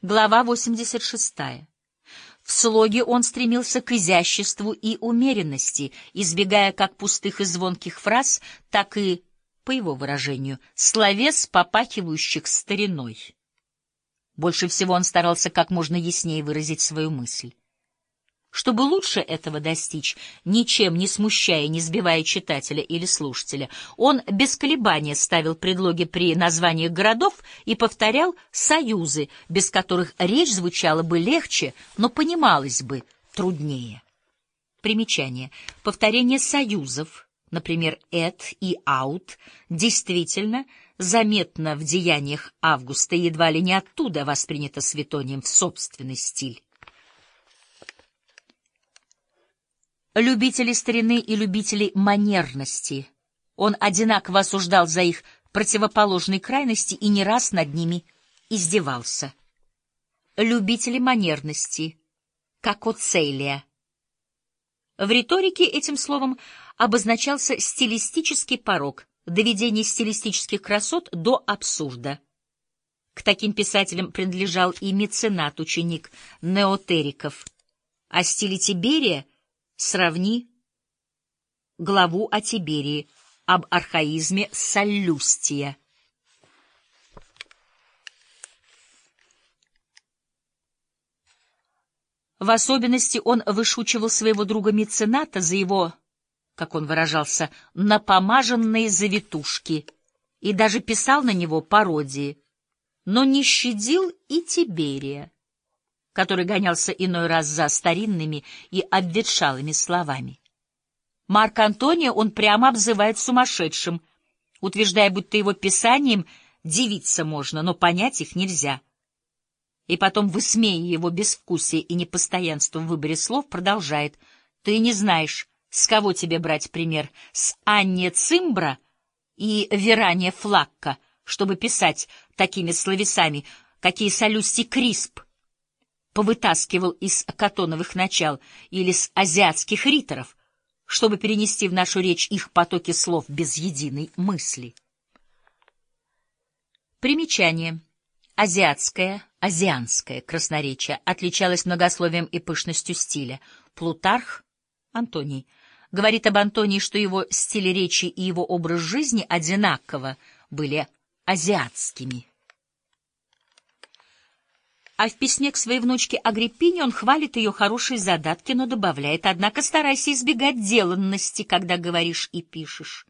Глава 86. В слоге он стремился к изяществу и умеренности, избегая как пустых и звонких фраз, так и, по его выражению, словес, попахивающих стариной. Больше всего он старался как можно яснее выразить свою мысль. Чтобы лучше этого достичь, ничем не смущая и не сбивая читателя или слушателя, он без колебания ставил предлоги при названиях городов и повторял союзы, без которых речь звучала бы легче, но понималась бы труднее. Примечание. Повторение союзов, например, «эт» и «аут», действительно заметно в деяниях Августа едва ли не оттуда воспринято Светонием в собственный стиль. Любители старины и любители манерности. Он одинаково осуждал за их противоположные крайности и не раз над ними издевался. Любители манерности, как Оцелия. В риторике этим словом обозначался стилистический порог, доведение стилистических красот до абсурда. К таким писателям принадлежал и меценат, ученик неотериков. О стиле Тиберия — Сравни главу о Тиберии, об архаизме Саллюстия. В особенности он вышучивал своего друга мецената за его, как он выражался, напомаженные завитушки и даже писал на него пародии, но не щадил и Тиберия который гонялся иной раз за старинными и обветшалыми словами. Марк Антония он прямо обзывает сумасшедшим, утверждая, будто его писанием дивиться можно, но понять их нельзя. И потом, высмея его безвкусие и непостоянство в выборе слов, продолжает. Ты не знаешь, с кого тебе брать пример, с Анне Цимбра и Веране Флакка, чтобы писать такими словесами, какие Солюсти Крисп повытаскивал из катоновых начал или с азиатских риторов, чтобы перенести в нашу речь их потоки слов без единой мысли. Примечание. Азиатское, азианское красноречие отличалось многословием и пышностью стиля. Плутарх, Антоний, говорит об Антонии, что его стиль речи и его образ жизни одинаково были азиатскими. А в письме к своей внучке Агриппине он хвалит ее хорошие задатки, но добавляет, однако старайся избегать деланности, когда говоришь и пишешь.